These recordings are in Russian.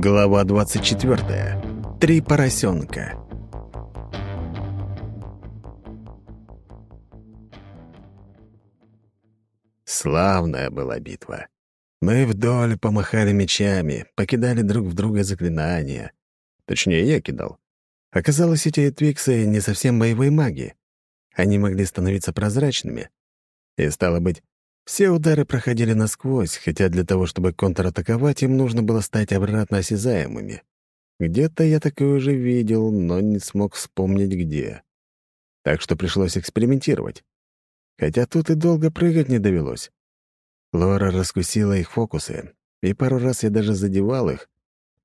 Глава 24. Три поросенка. Славная была битва. Мы вдоль помахали мечами, покидали друг в друга заклинания. Точнее, я кидал. Оказалось, эти твиксы не совсем боевые маги. Они могли становиться прозрачными. И, стало быть, все удары проходили насквозь, хотя для того, чтобы контратаковать, им нужно было стать обратно осязаемыми. Где-то я такое уже видел, но не смог вспомнить где. Так что пришлось экспериментировать. Хотя тут и долго прыгать не довелось. Лора раскусила их фокусы, и пару раз я даже задевал их,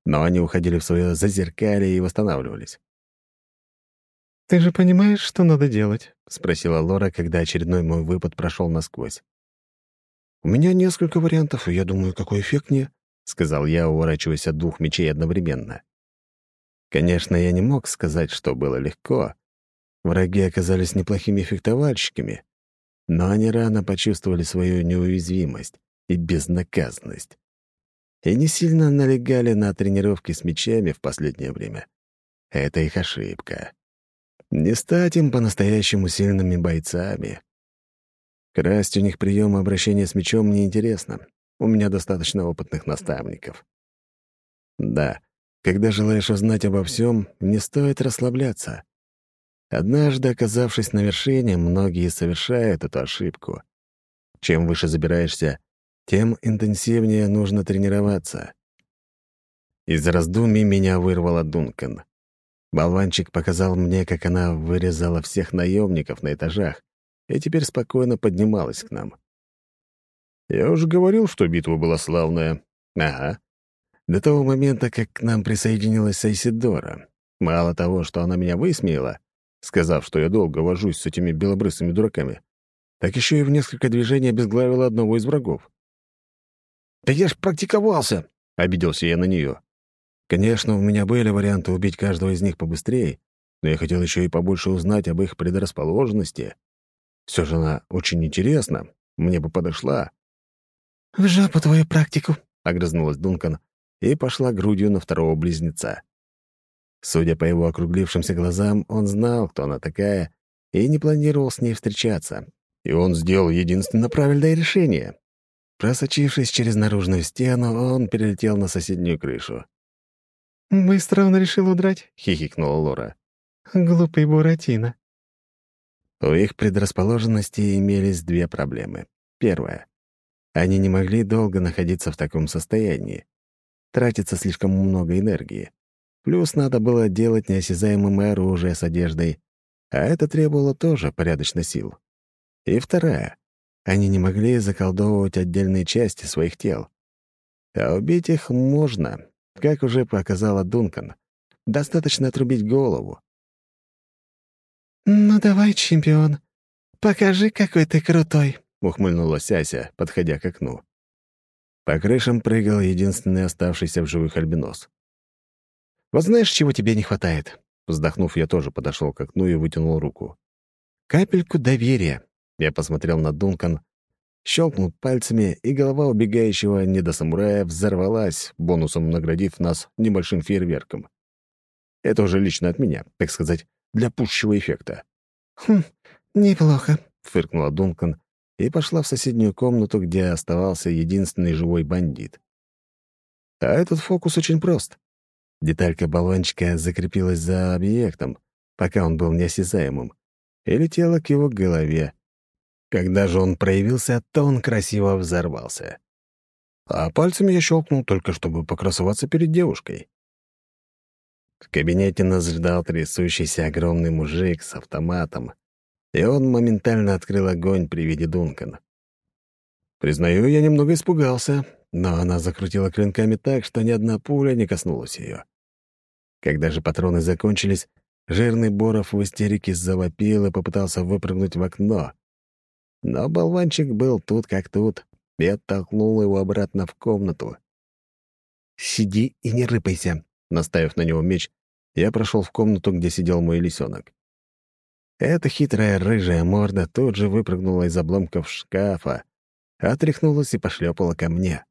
но они уходили в свое зазеркалье и восстанавливались. «Ты же понимаешь, что надо делать?» — спросила Лора, когда очередной мой выпад прошел насквозь. «У меня несколько вариантов, и я думаю, какой эффектнее», — сказал я, уворачиваясь от двух мечей одновременно. Конечно, я не мог сказать, что было легко. Враги оказались неплохими фехтовальщиками, но они рано почувствовали свою неуязвимость и безнаказанность. И не сильно налегали на тренировки с мечами в последнее время. Это их ошибка. Не стать им по-настоящему сильными бойцами. Красть у них приемы обращения с мечом неинтересно. У меня достаточно опытных наставников. Да, когда желаешь узнать обо всем, не стоит расслабляться. Однажды, оказавшись на вершине, многие совершают эту ошибку. Чем выше забираешься, тем интенсивнее нужно тренироваться. Из раздумий меня вырвала Дункан. Болванчик показал мне, как она вырезала всех наемников на этажах, и теперь спокойно поднималась к нам. Я уже говорил, что битва была славная. Ага. До того момента, как к нам присоединилась Айсидора. Мало того, что она меня высмеяла, сказав, что я долго вожусь с этими белобрысыми дураками, так еще и в несколько движений обезглавила одного из врагов. «Да я ж практиковался!» — обиделся я на нее. Конечно, у меня были варианты убить каждого из них побыстрее, но я хотел еще и побольше узнать об их предрасположенности. Все же она очень интересна, мне бы подошла. «В жопу твою практику», — огрызнулась Дункан и пошла грудью на второго близнеца. Судя по его округлившимся глазам, он знал, кто она такая, и не планировал с ней встречаться. И он сделал единственно правильное решение. Просочившись через наружную стену, он перелетел на соседнюю крышу. «Быстро он решил удрать?» — хихикнула Лора. «Глупый Буратино». У их предрасположенности имелись две проблемы. Первая. Они не могли долго находиться в таком состоянии. Тратится слишком много энергии. Плюс надо было делать неосязаемым оружие с одеждой, а это требовало тоже порядочно сил. И вторая. Они не могли заколдовывать отдельные части своих тел. А убить их можно, как уже показала Дункан. Достаточно отрубить голову. «Ну давай, чемпион, покажи, какой ты крутой», — ухмыльнулась Ася, подходя к окну. По крышам прыгал единственный оставшийся в живых альбинос. «Вот знаешь, чего тебе не хватает?» Вздохнув, я тоже подошел к окну и вытянул руку. «Капельку доверия». Я посмотрел на Дункан, щелкнул пальцами, и голова убегающего недосамурая взорвалась, бонусом наградив нас небольшим фейерверком. Это уже лично от меня, так сказать, для пущего эффекта. «Хм, неплохо», — фыркнула Дункан и пошла в соседнюю комнату, где оставался единственный живой бандит. А этот фокус очень прост. Деталька баллончика закрепилась за объектом, пока он был неосязаемым, и летела к его голове. Когда же он проявился, то он красиво взорвался. А пальцами я щелкнул только, чтобы покрасоваться перед девушкой. В кабинете нас ждал трясущийся огромный мужик с автоматом, и он моментально открыл огонь при виде Дункан. Признаю, я немного испугался, но она закрутила клинками так, что ни одна пуля не коснулась ее. Когда же патроны закончились, жирный Боров в истерике завопил и попытался выпрыгнуть в окно. Но болванчик был тут как тут и оттолкнул его обратно в комнату. «Сиди и не рыпайся», Наставив на него меч, я прошел в комнату, где сидел мой лисенок. Эта хитрая рыжая морда тут же выпрыгнула из обломков шкафа, отряхнулась и пошлепала ко мне.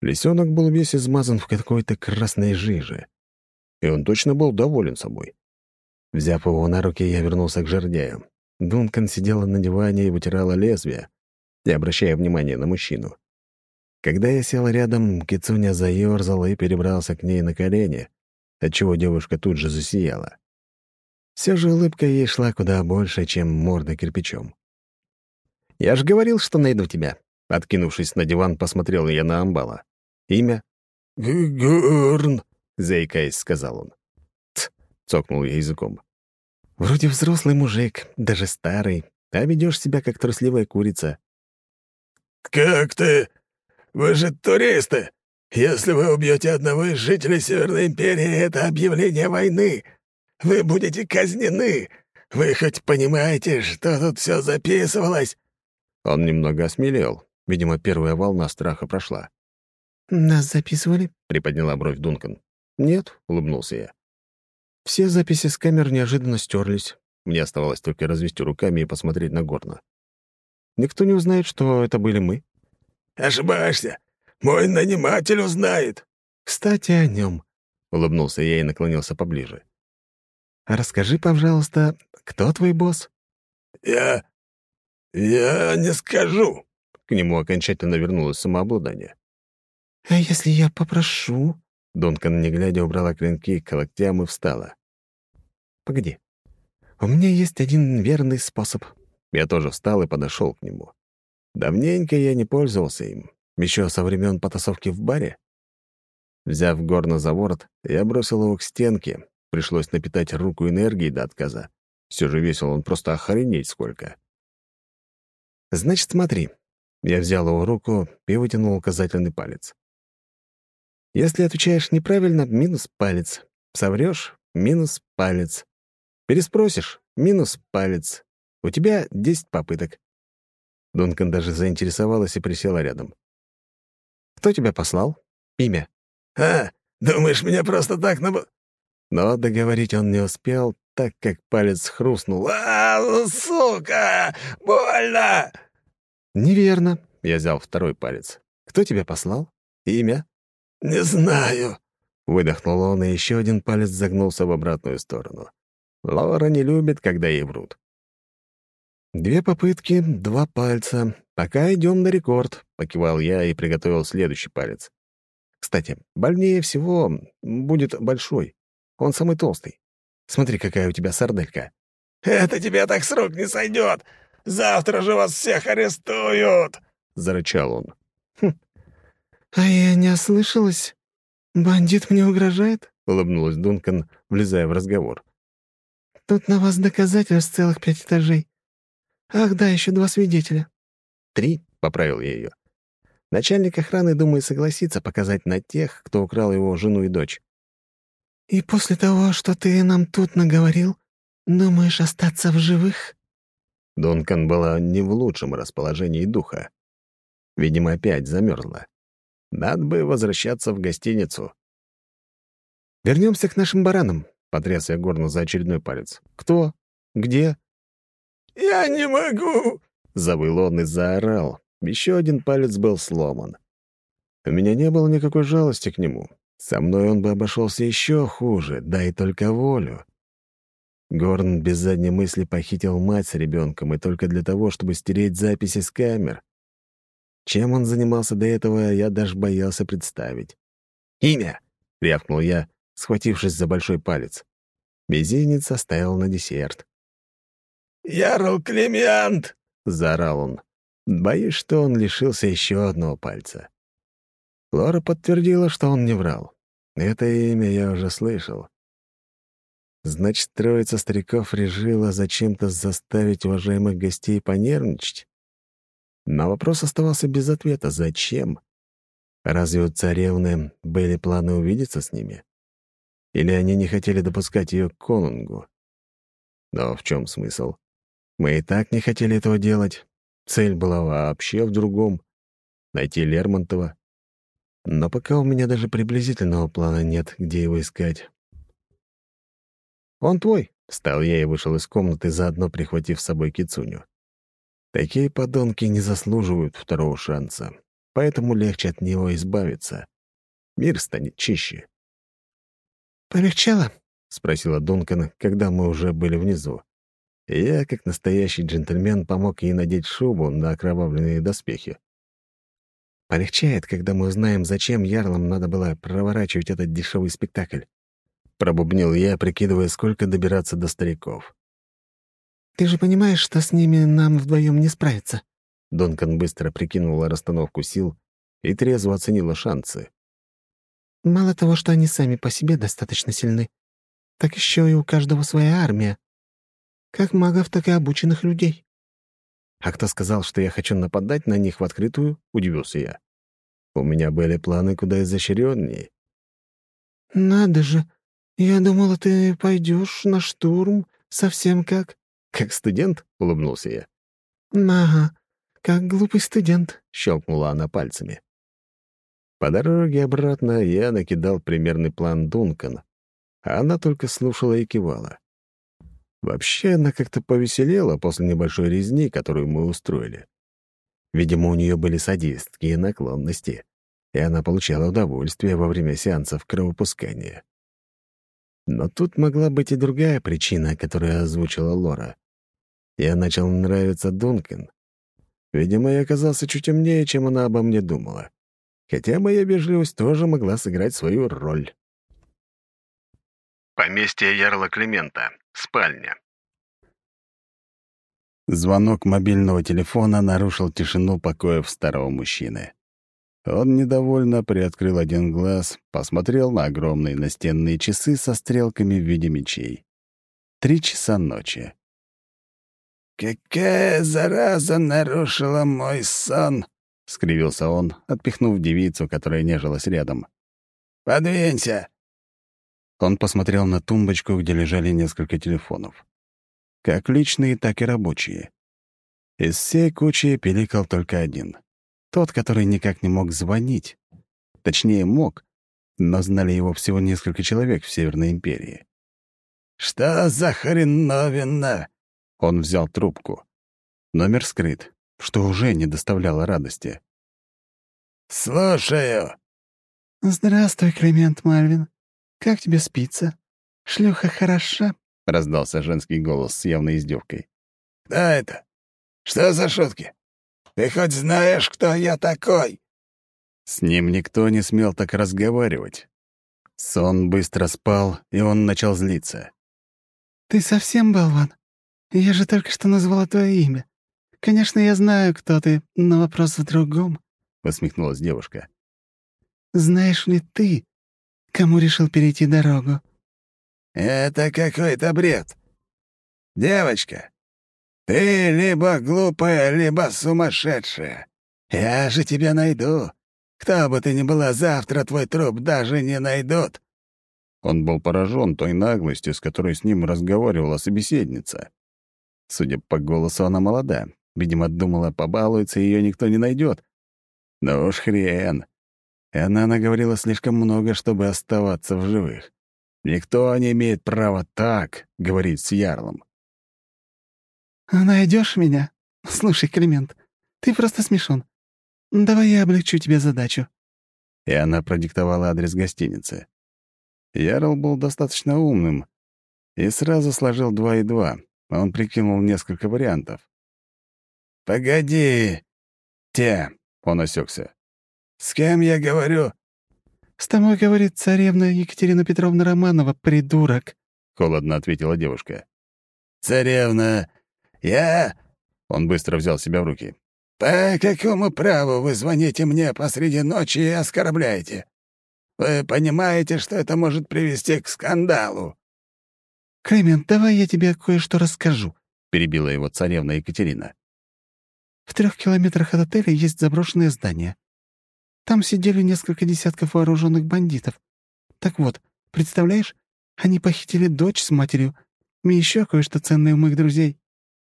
Лисенок был весь измазан в какой-то красной жиже. И он точно был доволен собой. Взяв его на руки, я вернулся к жердяю. Дункан сидела на диване и вытирала лезвие, не обращая внимания на мужчину. Когда я сел рядом, Кицуня заёрзал и перебрался к ней на колени, отчего девушка тут же засияла. Все же улыбка ей шла куда больше, чем морда кирпичом. «Я же говорил, что найду тебя», — откинувшись на диван, посмотрел я на Амбала. «Имя?» «Гурн», — заикаясь, сказал он. «Т», — цокнул я языком. «Вроде взрослый мужик, даже старый, а ведешь себя как трусливая курица». «Как ты? Вы же туристы. Если вы убьете одного из жителей Северной Империи, это объявление войны. Вы будете казнены. Вы хоть понимаете, что тут все записывалось?» Он немного осмелел. Видимо, первая волна страха прошла. «Нас записывали?» — приподняла бровь Дункан. «Нет», — улыбнулся я. Все записи с камер неожиданно стерлись. Мне оставалось только развести руками и посмотреть на Горна. Никто не узнает, что это были мы. «Ошибаешься. Мой наниматель узнает». «Кстати, о нем», — улыбнулся я и наклонился поближе. «Расскажи, пожалуйста, кто твой босс?» «Я... я не скажу». К нему окончательно вернулось самообладание. «А если я попрошу?» Дункан, не глядя, убрала клинки к локтям и встала. «Погоди. У меня есть один верный способ». Я тоже встал и подошел к нему. Давненько я не пользовался им. Еще со времен потасовки в баре. Взяв горно за ворот, я бросил его к стенке. Пришлось напитать руку энергией до отказа. Все же весил он просто охренеть сколько. «Значит, смотри». Я взял его руку и вытянул указательный палец. Если отвечаешь неправильно — минус палец. Соврешь — минус палец. Переспросишь — минус палец. У тебя 10 попыток. Дункан даже заинтересовалась и присела рядом. «Кто тебя послал? Имя?» «А, думаешь, меня просто так наб...» Но договорить он не успел, так как палец хрустнул. «А, сука! Больно!» «Неверно», — я взял второй палец. «Кто тебя послал? Имя?» «Не знаю», — выдохнул он, и еще один палец загнулся в обратную сторону. Лора не любит, когда ей врут. «Две попытки, два пальца. Пока идем на рекорд», — покивал я и приготовил следующий палец. «Кстати, больнее всего будет большой. Он самый толстый. Смотри, какая у тебя сарделька». «Это тебе так с рук не сойдет! Завтра же вас всех арестуют!» — зарычал он. Хм, «А я не ослышалась? Бандит мне угрожает?» — улыбнулась Дункан, влезая в разговор. «Тут на вас доказательств целых пять этажей. Ах, да, еще два свидетеля». «Три», — поправил я ее. Начальник охраны, думаю, согласится показать на тех, кто украл его жену и дочь. «И после того, что ты нам тут наговорил, думаешь остаться в живых?» Дункан была не в лучшем расположении духа. Видимо, опять замерзла. Надо бы возвращаться в гостиницу. Вернемся к нашим баранам», — потряс я горно за очередной палец. «Кто? Где?» «Я не могу!» — завыл он и заорал. Еще один палец был сломан. У меня не было никакой жалости к нему. Со мной он бы обошелся еще хуже, дай только волю. Горн без задней мысли похитил мать с ребенком и только для того, чтобы стереть записи с камер. Чем он занимался до этого, я даже боялся представить. «Имя!» — рявкнул я, схватившись за большой палец. Мизинец оставил на десерт. «Ярл Клемент!» — заорал он. Боюсь, что он лишился еще одного пальца. Лора подтвердила, что он не врал. Это имя я уже слышал. Значит, троица стариков решила зачем-то заставить уважаемых гостей понервничать? Но вопрос оставался без ответа. Зачем? Разве у царевны были планы увидеться с ними? Или они не хотели допускать ее к конунгу? Но в чем смысл? Мы и так не хотели этого делать. Цель была вообще в другом — найти Лермонтова. Но пока у меня даже приблизительного плана нет, где его искать. «Он твой», — встал я и вышел из комнаты, заодно прихватив с собой кицуню. Такие подонки не заслуживают второго шанса. поэтому легче от него избавиться. Мир станет чище. «Полегчало?» — спросила Дункан, когда мы уже были внизу. Я, как настоящий джентльмен, помог ей надеть шубу на окровавленные доспехи. Полегчает, когда мы узнаем, зачем ярлам надо было проворачивать этот дешевый спектакль. Пробубнил я, прикидывая, сколько добираться до стариков. «Ты же понимаешь, что с ними нам вдвоем не справиться?» Дункан быстро прикинула расстановку сил и трезво оценила шансы. «Мало того, что они сами по себе достаточно сильны, так еще и у каждого своя армия. Как магов, так и обученных людей». «А кто сказал, что я хочу нападать на них в открытую?» — удивился я. «У меня были планы куда изощреннее». «Надо же! Я думала, ты пойдешь на штурм совсем как...» «Как студент?» — улыбнулся я. «Ага, как глупый студент», — щелкнула она пальцами. По дороге обратно я накидал примерный план Дункан, а она только слушала и кивала. Вообще, она как-то повеселела после небольшой резни, которую мы устроили. Видимо, у нее были садистские наклонности, и она получала удовольствие во время сеансов кровопускания. Но тут могла быть и другая причина, которую озвучила Лора. Я начал нравиться Дункан. Видимо, я оказался чуть умнее, чем она обо мне думала. Хотя моя вежливость тоже могла сыграть свою роль. Поместье Ярла Климента. Спальня. Звонок мобильного телефона нарушил тишину покоев старого мужчины. Он недовольно приоткрыл один глаз, посмотрел на огромные настенные часы со стрелками в виде мечей. Три часа ночи. «Какая зараза нарушила мой сон!» — скривился он, отпихнув девицу, которая нежилась рядом. «Подвинься!» Он посмотрел на тумбочку, где лежали несколько телефонов. Как личные, так и рабочие. Из всей кучи пиликал только один. Тот, который никак не мог звонить. Точнее, мог, но знали его всего несколько человек в Северной империи. «Что за хреновина?» Он взял трубку. Номер скрыт, что уже не доставляло радости. «Слушаю». «Здравствуй, Климент Мальвин. «Как тебе спится? Шлюха хороша?» — раздался женский голос с явной издевкой. «Кто это? Что за шутки? Ты хоть знаешь, кто я такой?» С ним никто не смел так разговаривать. Сон быстро спал, и он начал злиться. «Ты совсем болван? Я же только что назвала твое имя. Конечно, я знаю, кто ты, но вопрос в другом», — посмехнулась девушка. «Знаешь ли ты, кому решил перейти дорогу». «Это какой-то бред. Девочка, ты либо глупая, либо сумасшедшая. Я же тебя найду. Кто бы ты ни была, завтра твой труп даже не найдут». Он был поражен той наглостью, с которой с ним разговаривала собеседница. Судя по голосу, она молода. Видимо, думала, побалуется, ее никто не найдет. Но уж хрен. И она наговорила слишком много, чтобы оставаться в живых. Никто не имеет права так говорить с Ярлом. «Найдешь меня? Слушай, Климент, ты просто смешон. Давай я облегчу тебе задачу». И она продиктовала адрес гостиницы. Ярл был достаточно умным и сразу сложил два и два. Он прикинул несколько вариантов. «Погоди, те», — он осекся. «С кем я говорю?» «С тобой говорит царевна Екатерина Петровна Романова, придурок», — холодно ответила девушка. «Царевна, я...» Он быстро взял себя в руки. «По какому праву вы звоните мне посреди ночи и оскорбляете? Вы понимаете, что это может привести к скандалу?» «Клемент, давай я тебе кое-что расскажу», — перебила его царевна Екатерина. «В трех километрах от отеля есть заброшенное здание. Там сидели несколько десятков вооруженных бандитов. Так вот, представляешь, они похитили дочь с матерью и еще кое-что ценное у моих друзей».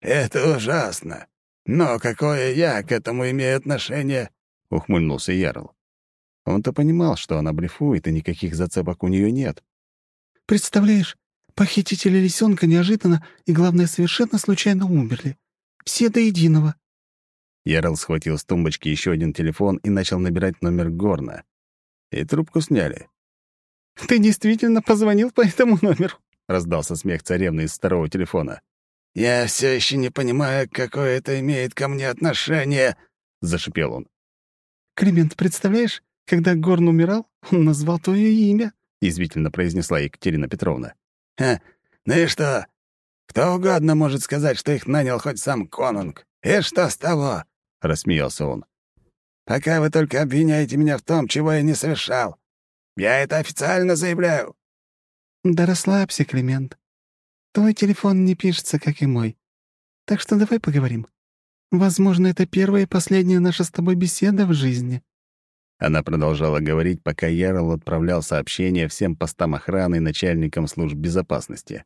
«Это ужасно. Но какое я к этому имею отношение?» — ухмыльнулся Ярл. Он-то понимал, что она блефует, и никаких зацепок у нее нет. «Представляешь, похитители лисенка неожиданно и, главное, совершенно случайно умерли. Все до единого. Ярл схватил с тумбочки еще один телефон и начал набирать номер Горна. И трубку сняли. «Ты действительно позвонил по этому номеру?» — раздался смех царевны из второго телефона. «Я все еще не понимаю, какое это имеет ко мне отношение», — зашипел он. «Климент, представляешь, когда Горн умирал, он назвал твое имя», — язвительно произнесла Екатерина Петровна. «Ха, ну и что? Кто угодно может сказать, что их нанял хоть сам конунг. И что с того?» — рассмеялся он. «Пока вы только обвиняете меня в том, чего я не совершал. Я это официально заявляю». «Да расслабься, Климент. Твой телефон не пишется, как и мой. Так что давай поговорим. Возможно, это первая и последняя наша с тобой беседа в жизни». Она продолжала говорить, пока Ярл отправлял сообщения всем постам охраны и начальникам служб безопасности.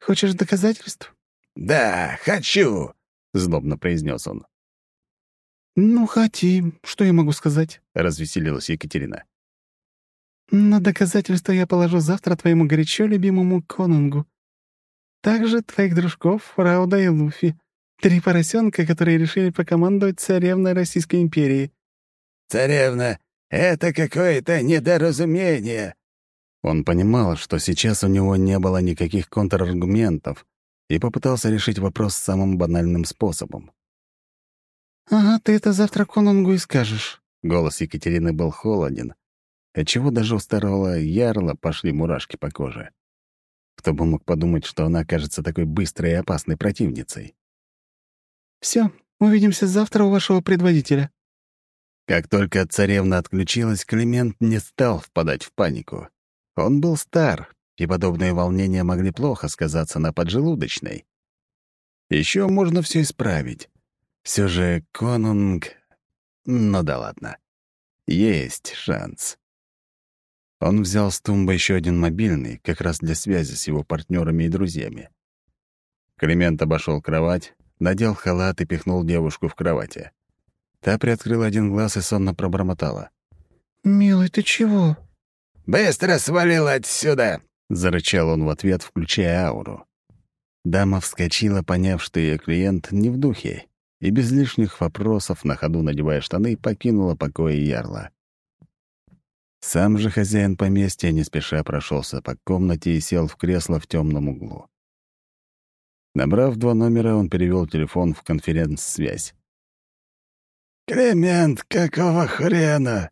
«Хочешь доказательств?» «Да, хочу», — злобно произнес он. «Ну, хотим. Что я могу сказать?» — развеселилась Екатерина. «На доказательство я положу завтра твоему горячо любимому конунгу. Также твоих дружков Рауда и Луфи. Три поросенка, которые решили покомандовать царевной Российской империи». «Царевна, это какое-то недоразумение!» Он понимал, что сейчас у него не было никаких контраргументов, и попытался решить вопрос самым банальным способом. «Ага, ты это завтра конунгу и скажешь». Голос Екатерины был холоден, отчего даже у старого ярла пошли мурашки по коже. Кто бы мог подумать, что она окажется такой быстрой и опасной противницей. Все, увидимся завтра у вашего предводителя». Как только царевна отключилась, Климент не стал впадать в панику. Он был стар, и подобные волнения могли плохо сказаться на поджелудочной. Еще можно все исправить. Все же конунг... Ну да ладно. Есть шанс. Он взял с тумбы еще один мобильный, как раз для связи с его партнерами и друзьями. Климент обошел кровать, надел халат и пихнул девушку в кровати. Та приоткрыла один глаз и сонно пробормотала. «Милый, ты чего?» «Быстро свалил отсюда!» — зарычал он в ответ, включая ауру. Дама вскочила, поняв, что ее клиент не в духе, и без лишних вопросов, на ходу надевая штаны, покинула покои ярла. Сам же хозяин поместья не спеша прошелся по комнате и сел в кресло в темном углу. Набрав два номера, он перевел телефон в конференц-связь. «Клемент, какого хрена?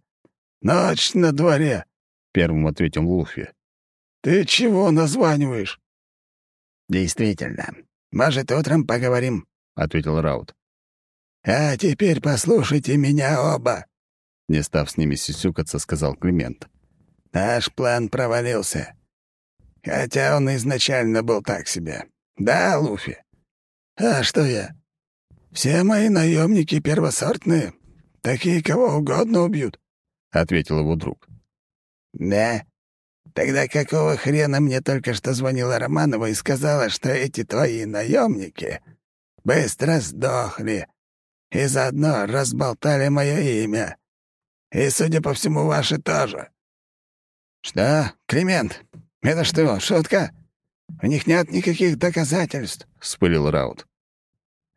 Ночь на дворе!» — первым ответил Луфи. «Ты чего названиваешь?» «Действительно. Может, утром поговорим?» — ответил Раут. «А теперь послушайте меня оба!» Не став с ними сисюкаться, сказал Климент. «Наш план провалился. Хотя он изначально был так себе. Да, Луфи? А что я? Все мои наемники первосортные. Такие кого угодно убьют», — ответил его друг. «Да? Тогда какого хрена мне только что звонила Романова и сказала, что эти твои наемники быстро сдохли и заодно разболтали мое имя?» И, судя по всему, ваши тоже». «Что, Климент, это что, шутка? У них нет никаких доказательств», — вспылил Раут.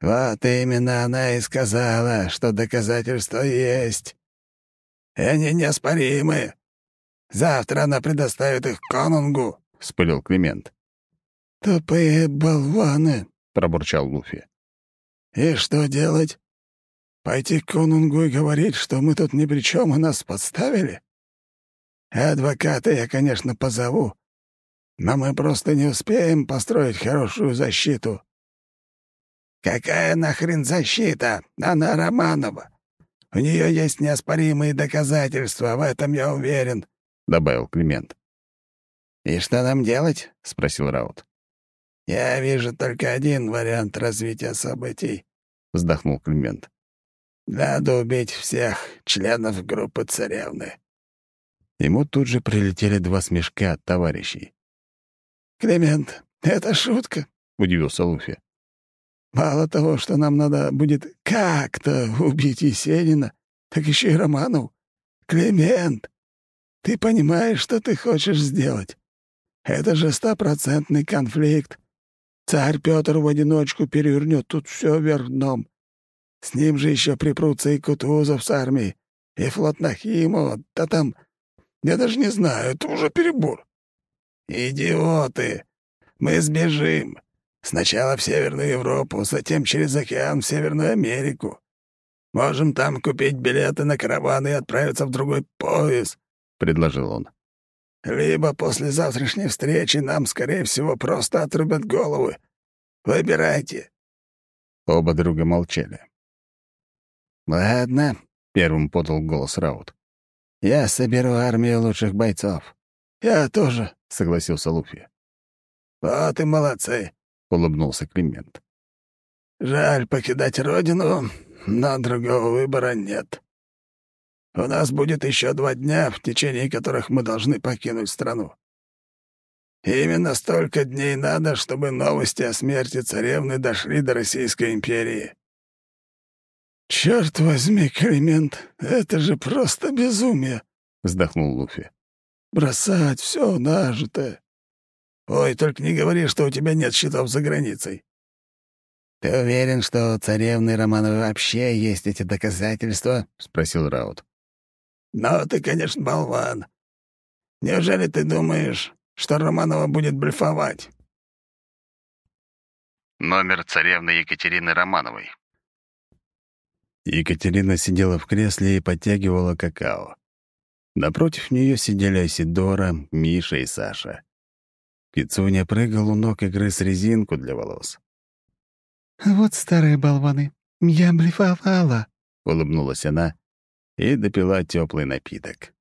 «Вот именно она и сказала, что доказательства есть. И они неоспоримы. Завтра она предоставит их конунгу», — вспылил Климент. «Тупые болваны», — пробурчал Луфи. «И что делать? Пойти к конунгу и говорить, что мы тут ни при чем и нас подставили? Адвоката я, конечно, позову, но мы просто не успеем построить хорошую защиту». «Какая нахрен защита? Она Романова. У нее есть неоспоримые доказательства, в этом я уверен», — добавил Климент. «И что нам делать?» — спросил Раут. «Я вижу только один вариант развития событий», — вздохнул Климент. Надо убить всех членов группы царевны». Ему тут же прилетели два смешка от товарищей. «Климент, это шутка», — удивился Луфи. «Мало того, что нам надо будет как-то убить Есенина, так еще и Романов. Климент, ты понимаешь, что ты хочешь сделать? Это же стопроцентный конфликт. Царь Петр в одиночку перевернет тут все вверх дном. С ним же еще припрутся и Кутузов с армией, и флот Нахимова, да там... Я даже не знаю, это уже перебор. Идиоты! Мы сбежим. Сначала в Северную Европу, затем через океан в Северную Америку. Можем там купить билеты на караван и отправиться в другой пояс», — предложил он. «Либо после завтрашней встречи нам, скорее всего, просто отрубят головы. Выбирайте». Оба друга молчали. «Ладно», — первым подал голос Раут. «Я соберу армию лучших бойцов». «Я тоже», — согласился Луфи. «Вот и молодцы», — улыбнулся Климент. «Жаль покидать родину, но другого выбора нет. У нас будет еще два дня, в течение которых мы должны покинуть страну. Именно столько дней надо, чтобы новости о смерти царевны дошли до Российской империи. «Черт возьми, Климент, это же просто безумие!» — вздохнул Луфи. «Бросать все нажитое. Ой, только не говори, что у тебя нет счетов за границей». «Ты уверен, что у царевны Романовой вообще есть эти доказательства?» — спросил Раут. «Ну, ты, конечно, болван. Неужели ты думаешь, что Романова будет блефовать?» Номер царевны Екатерины Романовой. Екатерина сидела в кресле и подтягивала какао. Напротив нее сидели Асидора, Миша и Саша. Кицуня прыгал у ног и грыз резинку для волос. «Вот старые болваны, я блефовала», — улыбнулась она и допила теплый напиток.